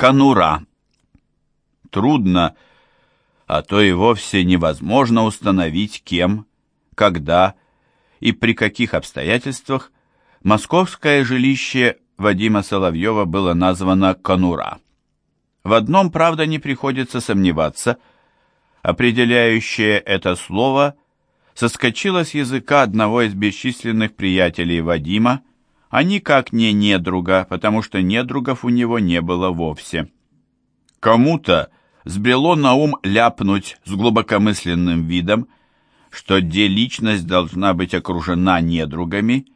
Конура. Трудно, а то и вовсе невозможно установить, кем, когда и при каких обстоятельствах московское жилище Вадима Соловьева было названо Конура. В одном, правда, не приходится сомневаться, определяющее это слово соскочило с языка одного из бесчисленных приятелей Вадима, а никак не недруга, потому что недругов у него не было вовсе. Кому-то сбрело на ум ляпнуть с глубокомысленным видом, что где личность должна быть окружена недругами,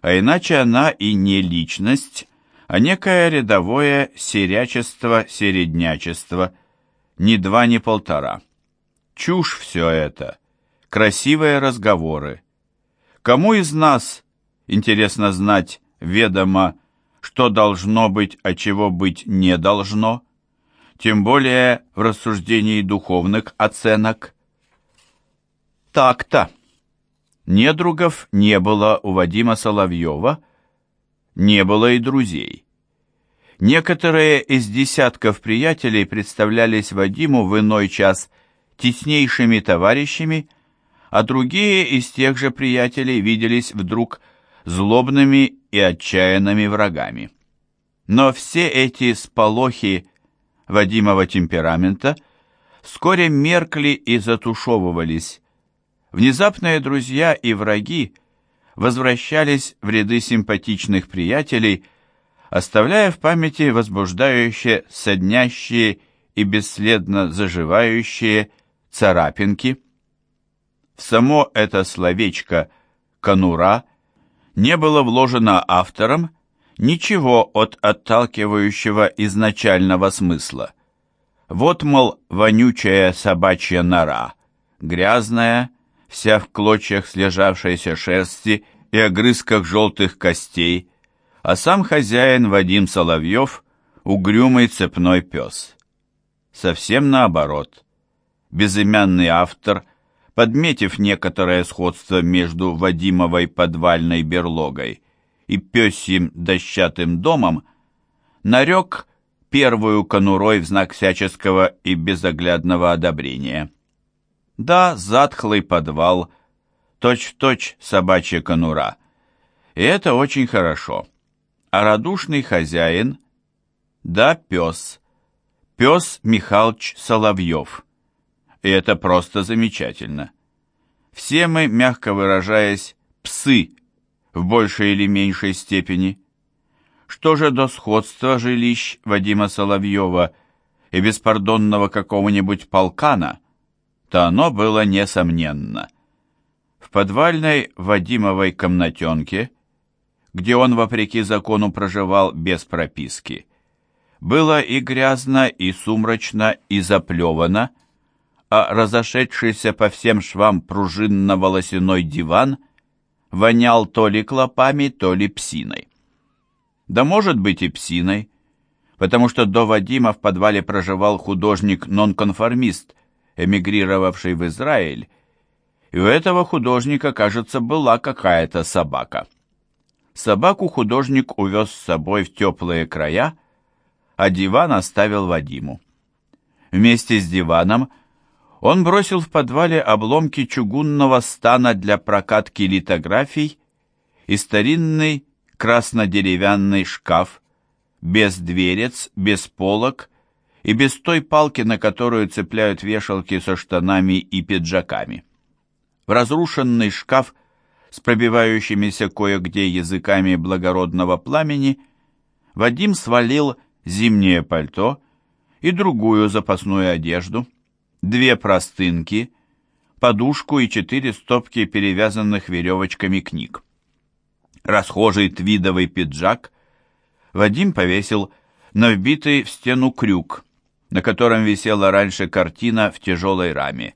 а иначе она и не личность, а некое рядовое серячество-середнячество, ни два, ни полтора. Чушь все это, красивые разговоры. Кому из нас Интересно знать, ведомо, что должно быть, а чего быть не должно, тем более в рассуждении духовных оценок. Так-то. Недругов не было у Вадима Соловьева, не было и друзей. Некоторые из десятков приятелей представлялись Вадиму в иной час теснейшими товарищами, а другие из тех же приятелей виделись вдруг злобными и отчаянными врагами. Но все эти сполохи Вадимова темперамента вскоре меркли и затушевывались. Внезапные друзья и враги возвращались в ряды симпатичных приятелей, оставляя в памяти возбуждающие, соднящие и бесследно заживающие царапинки. В само это словечко «конура» не было вложено автором ничего от отталкивающего изначального смысла. Вот, мол, вонючая собачья нора, грязная, вся в клочьях слежавшейся шерсти и огрызках желтых костей, а сам хозяин Вадим Соловьев — угрюмый цепной пес. Совсем наоборот. Безымянный автор подметив некоторое сходство между Вадимовой подвальной берлогой и пёсьим дощатым домом, нарек первую конурой в знак всяческого и безоглядного одобрения. Да, затхлый подвал, точь-в-точь -точь собачья конура. И это очень хорошо. А радушный хозяин, да, пес, пес Михалыч Соловьев и это просто замечательно. Все мы, мягко выражаясь, псы в большей или меньшей степени. Что же до сходства жилищ Вадима Соловьева и беспардонного какого-нибудь полкана, то оно было несомненно. В подвальной Вадимовой комнатенке, где он, вопреки закону, проживал без прописки, было и грязно, и сумрачно, и заплевано, а разошедшийся по всем швам пружинно-волосяной диван вонял то ли клопами, то ли псиной. Да может быть и псиной, потому что до Вадима в подвале проживал художник-нонконформист, эмигрировавший в Израиль, и у этого художника, кажется, была какая-то собака. Собаку художник увез с собой в теплые края, а диван оставил Вадиму. Вместе с диваном – он бросил в подвале обломки чугунного стана для прокатки литографий и старинный краснодеревянный шкаф, без дверец, без полок и без той палки, на которую цепляют вешалки со штанами и пиджаками. В разрушенный шкаф с пробивающимися кое-где языками благородного пламени Вадим свалил зимнее пальто и другую запасную одежду – две простынки, подушку и четыре стопки перевязанных веревочками книг. Расхожий твидовый пиджак Вадим повесил на вбитый в стену крюк, на котором висела раньше картина в тяжелой раме.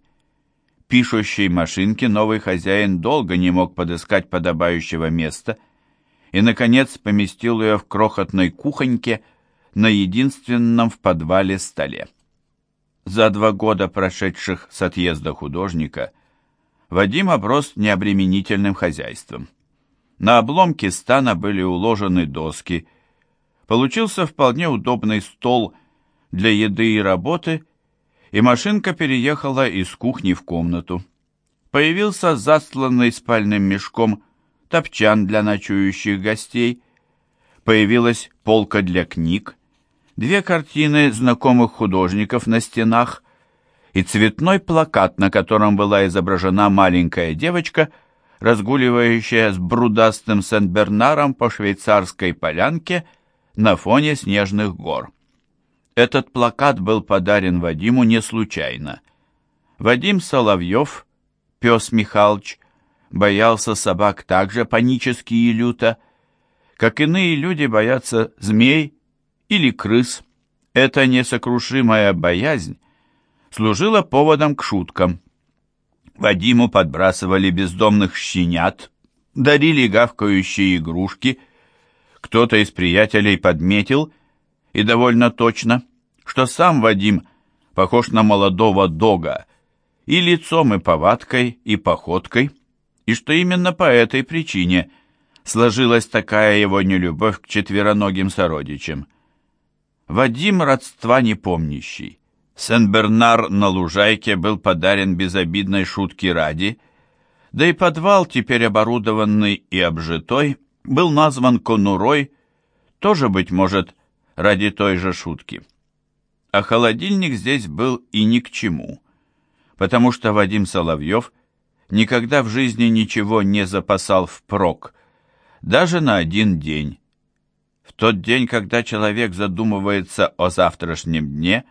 Пишущей машинке новый хозяин долго не мог подыскать подобающего места и, наконец, поместил ее в крохотной кухоньке на единственном в подвале столе. За два года, прошедших с отъезда художника, Вадим оброс необременительным хозяйством. На обломке стана были уложены доски. Получился вполне удобный стол для еды и работы, и машинка переехала из кухни в комнату. Появился застланный спальным мешком топчан для ночующих гостей, появилась полка для книг, две картины знакомых художников на стенах и цветной плакат, на котором была изображена маленькая девочка, разгуливающая с брудастым Сен-Бернаром по швейцарской полянке на фоне снежных гор. Этот плакат был подарен Вадиму не случайно. Вадим Соловьев, пес Михалыч, боялся собак так же панически и люто, как иные люди боятся змей или крыс. Эта несокрушимая боязнь служила поводом к шуткам. Вадиму подбрасывали бездомных щенят, дарили гавкающие игрушки. Кто-то из приятелей подметил, и довольно точно, что сам Вадим похож на молодого дога и лицом, и повадкой, и походкой, и что именно по этой причине сложилась такая его нелюбовь к четвероногим сородичам. Вадим родства не помнящий. Сен-Бернар на лужайке был подарен безобидной шутки ради, да и подвал, теперь оборудованный и обжитой, был назван конурой, тоже, быть может, ради той же шутки. А холодильник здесь был и ни к чему, потому что Вадим Соловьев никогда в жизни ничего не запасал впрок, даже на один день. Тот день, когда человек задумывается о завтрашнем дне,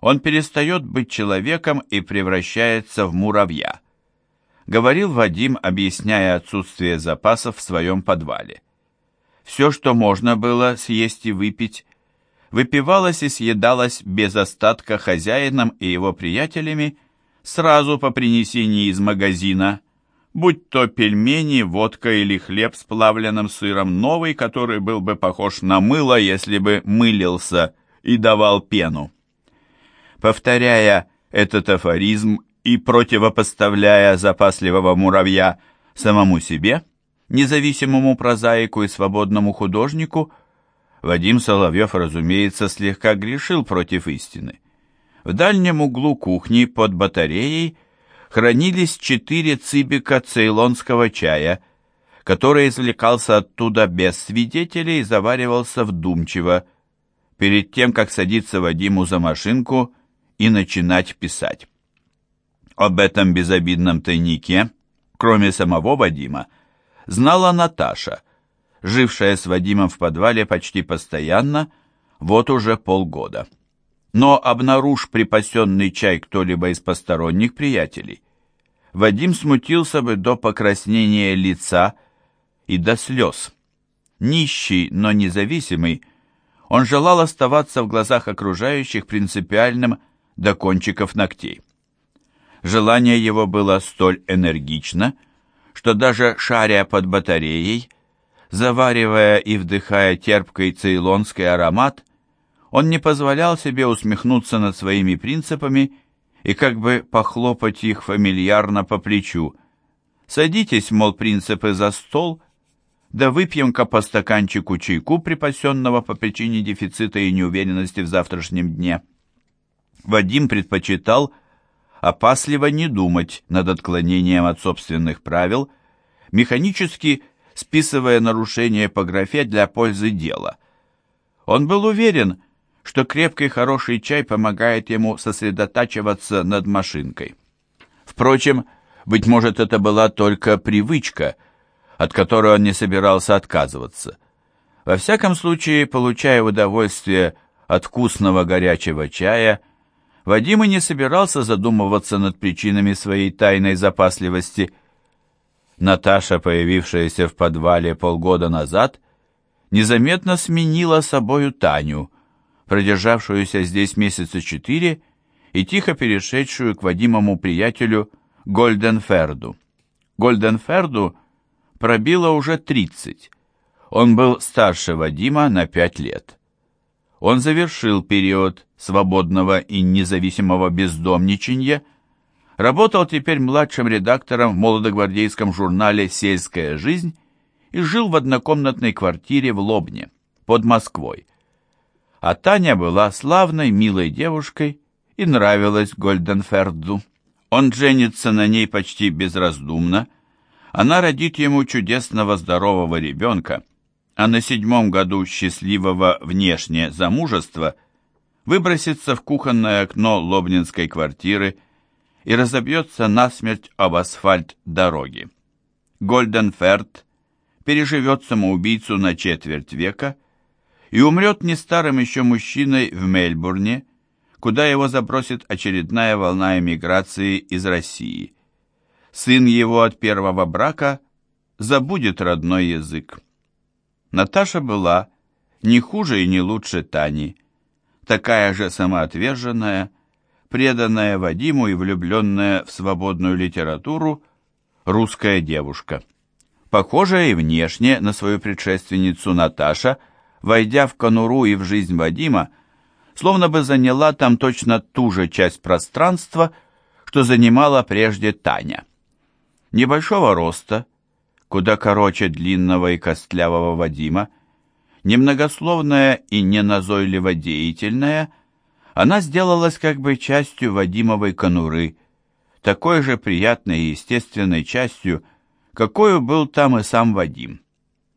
он перестает быть человеком и превращается в муравья. Говорил Вадим, объясняя отсутствие запасов в своем подвале. Все, что можно было съесть и выпить, выпивалось и съедалось без остатка хозяином и его приятелями сразу по принесении из магазина, будь то пельмени, водка или хлеб с плавленным сыром новый, который был бы похож на мыло, если бы мылился и давал пену. Повторяя этот афоризм и противопоставляя запасливого муравья самому себе, независимому прозаику и свободному художнику, Вадим Соловьев, разумеется, слегка грешил против истины. В дальнем углу кухни под батареей хранились четыре цибика цейлонского чая, который извлекался оттуда без свидетелей и заваривался вдумчиво, перед тем, как садиться Вадиму за машинку и начинать писать. Об этом безобидном тайнике, кроме самого Вадима, знала Наташа – жившая с Вадимом в подвале почти постоянно, вот уже полгода. Но обнаружь припасенный чай кто-либо из посторонних приятелей, Вадим смутился бы до покраснения лица и до слез. Нищий, но независимый, он желал оставаться в глазах окружающих принципиальным до кончиков ногтей. Желание его было столь энергично, что даже шаря под батареей – Заваривая и вдыхая терпкий цейлонский аромат, он не позволял себе усмехнуться над своими принципами и как бы похлопать их фамильярно по плечу. «Садитесь, мол, принципы, за стол, да выпьем-ка по стаканчику чайку, припасенного по причине дефицита и неуверенности в завтрашнем дне». Вадим предпочитал опасливо не думать над отклонением от собственных правил, механически списывая нарушение по графе для пользы дела. Он был уверен, что крепкий хороший чай помогает ему сосредотачиваться над машинкой. Впрочем, быть может, это была только привычка, от которой он не собирался отказываться. Во всяком случае, получая удовольствие от вкусного горячего чая, Вадим и не собирался задумываться над причинами своей тайной запасливости – Наташа, появившаяся в подвале полгода назад, незаметно сменила собою Таню, продержавшуюся здесь месяца четыре и тихо перешедшую к Вадимому приятелю Гольденферду. Гольденферду пробило уже тридцать. Он был старше Вадима на пять лет. Он завершил период свободного и независимого бездомничанья Работал теперь младшим редактором в молодогвардейском журнале «Сельская жизнь» и жил в однокомнатной квартире в Лобне, под Москвой. А Таня была славной, милой девушкой и нравилась Гольденферду. Он женится на ней почти безраздумно, она родит ему чудесного здорового ребенка, а на седьмом году счастливого внешне замужества выбросится в кухонное окно лобнинской квартиры и разобьется насмерть об асфальт дороги. Гольденферд переживет самоубийцу на четверть века и умрет не старым еще мужчиной в Мельбурне, куда его забросит очередная волна эмиграции из России. Сын его от первого брака забудет родной язык. Наташа была не хуже и не лучше Тани, такая же самоотверженная, преданная Вадиму и влюбленная в свободную литературу русская девушка. Похожая и внешне на свою предшественницу Наташа, войдя в конуру и в жизнь Вадима, словно бы заняла там точно ту же часть пространства, что занимала прежде Таня. Небольшого роста, куда короче длинного и костлявого Вадима, немногословная и неназойливо деятельная, она сделалась как бы частью Вадимовой конуры, такой же приятной и естественной частью, какой был там и сам Вадим.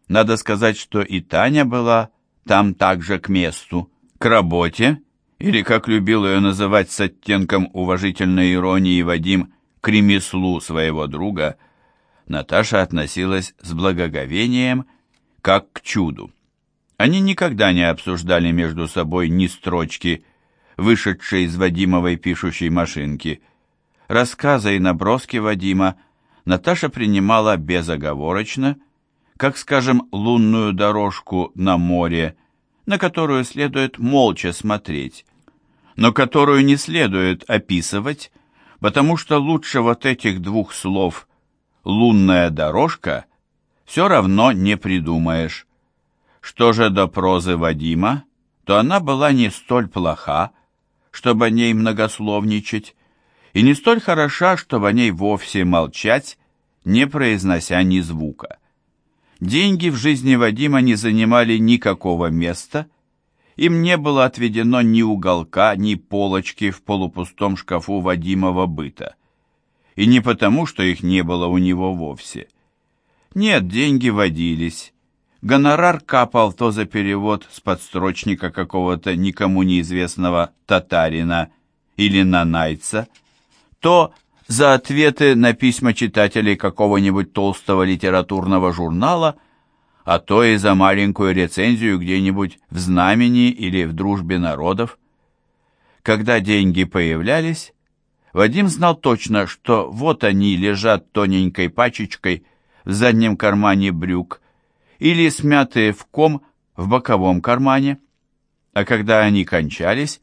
Надо сказать, что и Таня была там также к месту, к работе, или, как любил ее называть с оттенком уважительной иронии Вадим, к ремеслу своего друга, Наташа относилась с благоговением, как к чуду. Они никогда не обсуждали между собой ни строчки, вышедшей из Вадимовой пишущей машинки. Рассказы и наброски Вадима Наташа принимала безоговорочно, как, скажем, лунную дорожку на море, на которую следует молча смотреть, но которую не следует описывать, потому что лучше вот этих двух слов «лунная дорожка» все равно не придумаешь. Что же до прозы Вадима, то она была не столь плоха, чтобы о ней многословничать, и не столь хороша, чтобы о ней вовсе молчать, не произнося ни звука. Деньги в жизни Вадима не занимали никакого места, им не было отведено ни уголка, ни полочки в полупустом шкафу Вадимова быта. И не потому, что их не было у него вовсе. Нет, деньги водились, Гонорар капал то за перевод с подстрочника какого-то никому неизвестного татарина или нанайца, то за ответы на письма читателей какого-нибудь толстого литературного журнала, а то и за маленькую рецензию где-нибудь в «Знамени» или в «Дружбе народов». Когда деньги появлялись, Вадим знал точно, что вот они лежат тоненькой пачечкой в заднем кармане брюк, или смятые в ком в боковом кармане, а когда они кончались,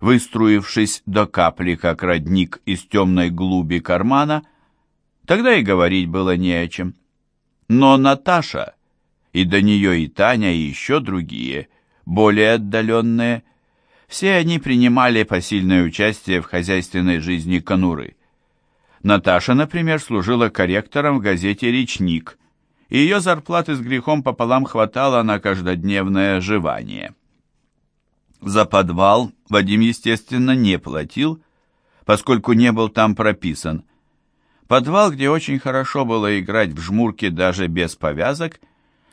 выструившись до капли, как родник из темной глуби кармана, тогда и говорить было не о чем. Но Наташа, и до нее и Таня, и еще другие, более отдаленные, все они принимали посильное участие в хозяйственной жизни конуры. Наташа, например, служила корректором в газете «Речник», и ее зарплаты с грехом пополам хватало на каждодневное жевание. За подвал Вадим, естественно, не платил, поскольку не был там прописан. Подвал, где очень хорошо было играть в жмурки даже без повязок,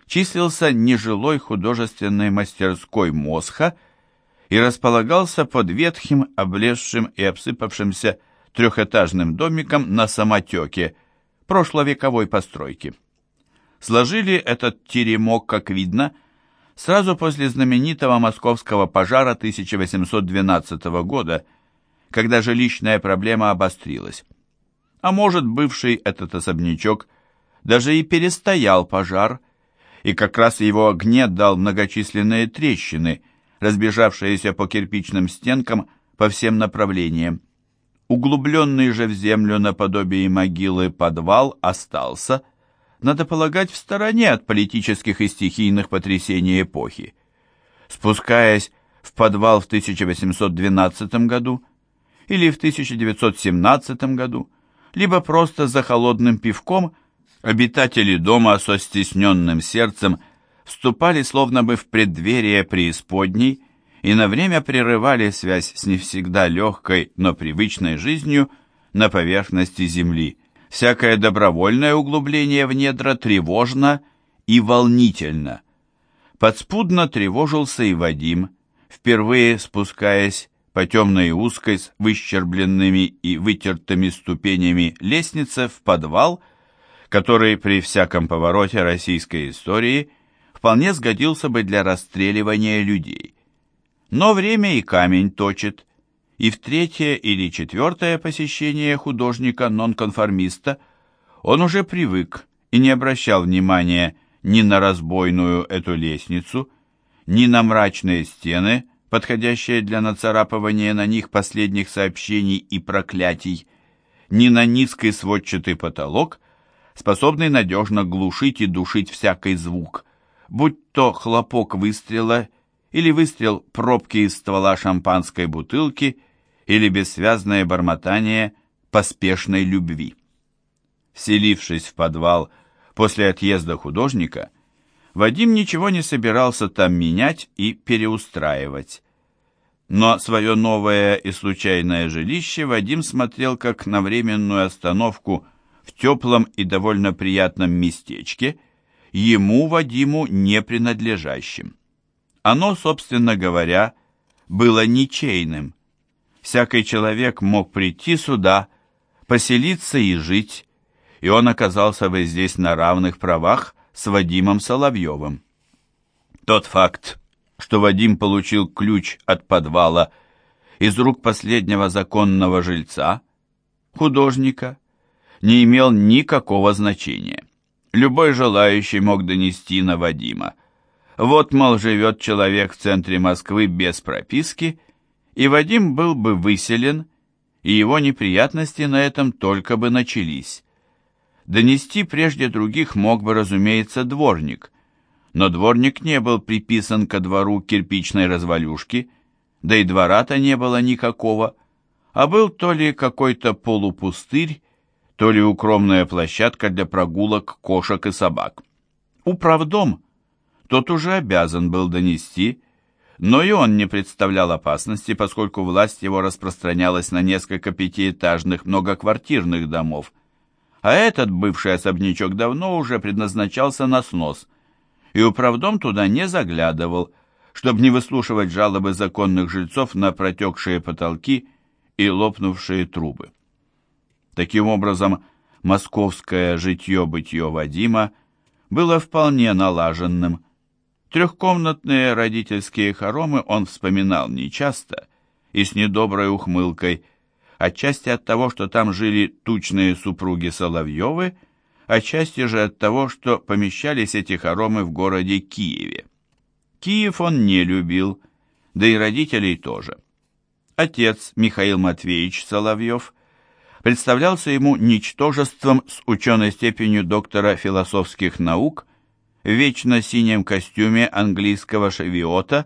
числился нежилой художественной мастерской Мосха и располагался под ветхим, облезшим и обсыпавшимся трехэтажным домиком на самотеке прошловековой постройки сложили этот теремок, как видно, сразу после знаменитого московского пожара 1812 года, когда жилищная проблема обострилась. А может, бывший этот особнячок даже и перестоял пожар, и как раз его огне дал многочисленные трещины, разбежавшиеся по кирпичным стенкам по всем направлениям. Углубленный же в землю наподобие могилы подвал остался – надо полагать, в стороне от политических и стихийных потрясений эпохи. Спускаясь в подвал в 1812 году или в 1917 году, либо просто за холодным пивком, обитатели дома со стесненным сердцем вступали словно бы в преддверие преисподней и на время прерывали связь с не всегда легкой, но привычной жизнью на поверхности Земли. Всякое добровольное углубление в недра тревожно и волнительно. Подспудно тревожился и Вадим, впервые спускаясь по темной узкой с выщербленными и вытертыми ступенями лестнице в подвал, который при всяком повороте российской истории вполне сгодился бы для расстреливания людей. Но время и камень точит, и в третье или четвертое посещение художника-нонконформиста он уже привык и не обращал внимания ни на разбойную эту лестницу, ни на мрачные стены, подходящие для нацарапывания на них последних сообщений и проклятий, ни на низкий сводчатый потолок, способный надежно глушить и душить всякий звук, будь то хлопок выстрела или выстрел пробки из ствола шампанской бутылки или бессвязное бормотание поспешной любви. Вселившись в подвал после отъезда художника, Вадим ничего не собирался там менять и переустраивать. Но свое новое и случайное жилище Вадим смотрел как на временную остановку в теплом и довольно приятном местечке, ему, Вадиму, не принадлежащим. Оно, собственно говоря, было ничейным. Всякий человек мог прийти сюда, поселиться и жить, и он оказался бы здесь на равных правах с Вадимом Соловьевым. Тот факт, что Вадим получил ключ от подвала из рук последнего законного жильца, художника, не имел никакого значения. Любой желающий мог донести на Вадима. Вот, мол, живет человек в центре Москвы без прописки, и Вадим был бы выселен, и его неприятности на этом только бы начались. Донести прежде других мог бы, разумеется, дворник, но дворник не был приписан ко двору кирпичной развалюшки, да и двора-то не было никакого, а был то ли какой-то полупустырь, то ли укромная площадка для прогулок кошек и собак. Управдом тот уже обязан был донести, но и он не представлял опасности, поскольку власть его распространялась на несколько пятиэтажных многоквартирных домов, а этот бывший особнячок давно уже предназначался на снос, и управдом туда не заглядывал, чтобы не выслушивать жалобы законных жильцов на протекшие потолки и лопнувшие трубы. Таким образом, московское житье-бытье Вадима было вполне налаженным. Трехкомнатные родительские хоромы он вспоминал нечасто и с недоброй ухмылкой – отчасти от того, что там жили тучные супруги Соловьевы, отчасти же от того, что помещались эти хоромы в городе Киеве. Киев он не любил, да и родителей тоже. Отец Михаил Матвеевич Соловьев представлялся ему ничтожеством с ученой степенью доктора философских наук в вечно синем костюме английского шевиота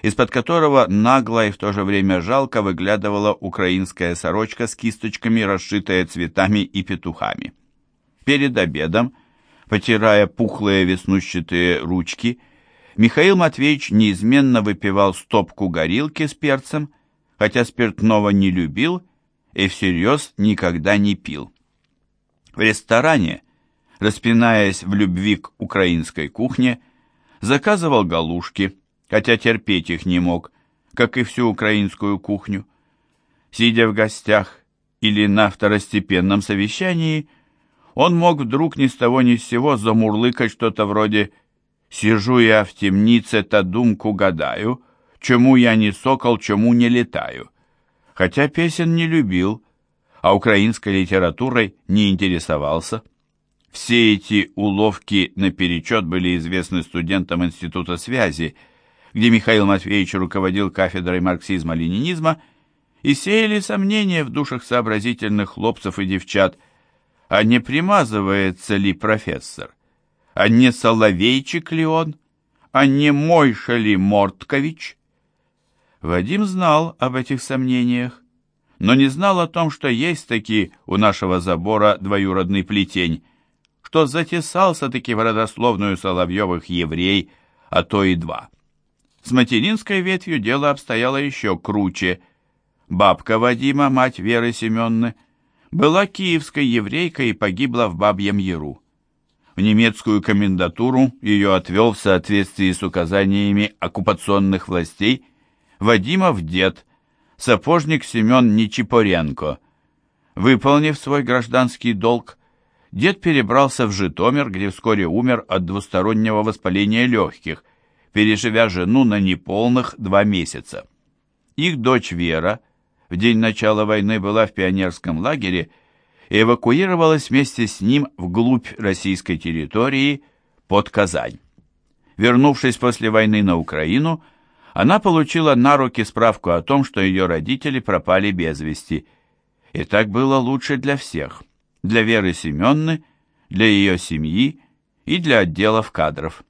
из-под которого нагло и в то же время жалко выглядывала украинская сорочка с кисточками, расшитая цветами и петухами. Перед обедом, потирая пухлые веснущатые ручки, Михаил Матвеевич неизменно выпивал стопку горилки с перцем, хотя спиртного не любил и всерьез никогда не пил. В ресторане, распинаясь в любви к украинской кухне, заказывал галушки – хотя терпеть их не мог, как и всю украинскую кухню. Сидя в гостях или на второстепенном совещании, он мог вдруг ни с того ни с сего замурлыкать что-то вроде «Сижу я в темнице, та думку гадаю, чему я не сокол, чему не летаю». Хотя песен не любил, а украинской литературой не интересовался. Все эти уловки наперечет были известны студентам Института связи, где Михаил Матвеевич руководил кафедрой марксизма-ленинизма, и сеяли сомнения в душах сообразительных хлопцев и девчат, а не примазывается ли профессор, а не Соловейчик ли он, а не Мойша ли Морткович. Вадим знал об этих сомнениях, но не знал о том, что есть таки у нашего забора двоюродный плетень, что затесался таки в родословную Соловьевых еврей, а то и два. С материнской ветвью дело обстояло еще круче. Бабка Вадима, мать Веры Семенны, была киевской еврейкой и погибла в Бабьем Яру. В немецкую комендатуру ее отвел в соответствии с указаниями оккупационных властей Вадимов дед, сапожник Семен Нечипоренко. Выполнив свой гражданский долг, дед перебрался в Житомир, где вскоре умер от двустороннего воспаления легких, переживя жену на неполных два месяца. Их дочь Вера в день начала войны была в пионерском лагере и эвакуировалась вместе с ним вглубь российской территории под Казань. Вернувшись после войны на Украину, она получила на руки справку о том, что ее родители пропали без вести. И так было лучше для всех. Для Веры Семенны, для ее семьи и для отделов кадров.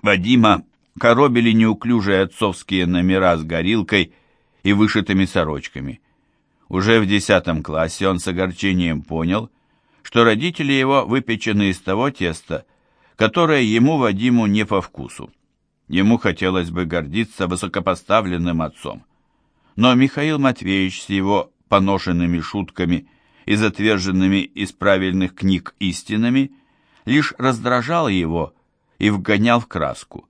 Вадима коробили неуклюжие отцовские номера с горилкой и вышитыми сорочками. Уже в десятом классе он с огорчением понял, что родители его выпечены из того теста, которое ему, Вадиму, не по вкусу. Ему хотелось бы гордиться высокопоставленным отцом. Но Михаил Матвеевич с его поношенными шутками и затверженными из правильных книг истинами лишь раздражал его и вгонял в краску.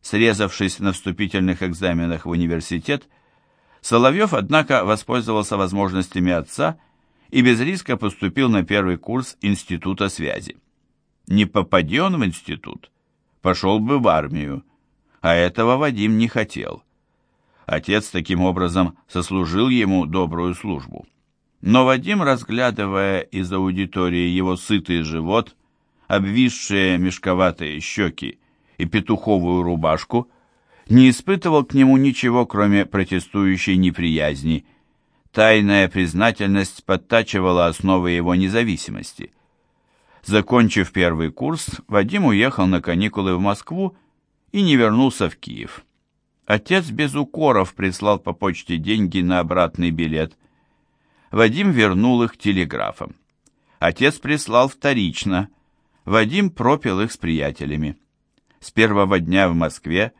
Срезавшись на вступительных экзаменах в университет, Соловьев, однако, воспользовался возможностями отца и без риска поступил на первый курс Института связи. Не попади в институт, пошел бы в армию, а этого Вадим не хотел. Отец таким образом сослужил ему добрую службу. Но Вадим, разглядывая из аудитории его сытый живот, обвисшие мешковатые щеки и петуховую рубашку, не испытывал к нему ничего, кроме протестующей неприязни. Тайная признательность подтачивала основы его независимости. Закончив первый курс, Вадим уехал на каникулы в Москву и не вернулся в Киев. Отец без укоров прислал по почте деньги на обратный билет. Вадим вернул их телеграфом. Отец прислал вторично. Вадим пропил их с приятелями. С первого дня в Москве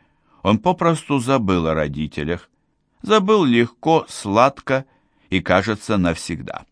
он попросту забыл о родителях. Забыл легко, сладко и, кажется, навсегда.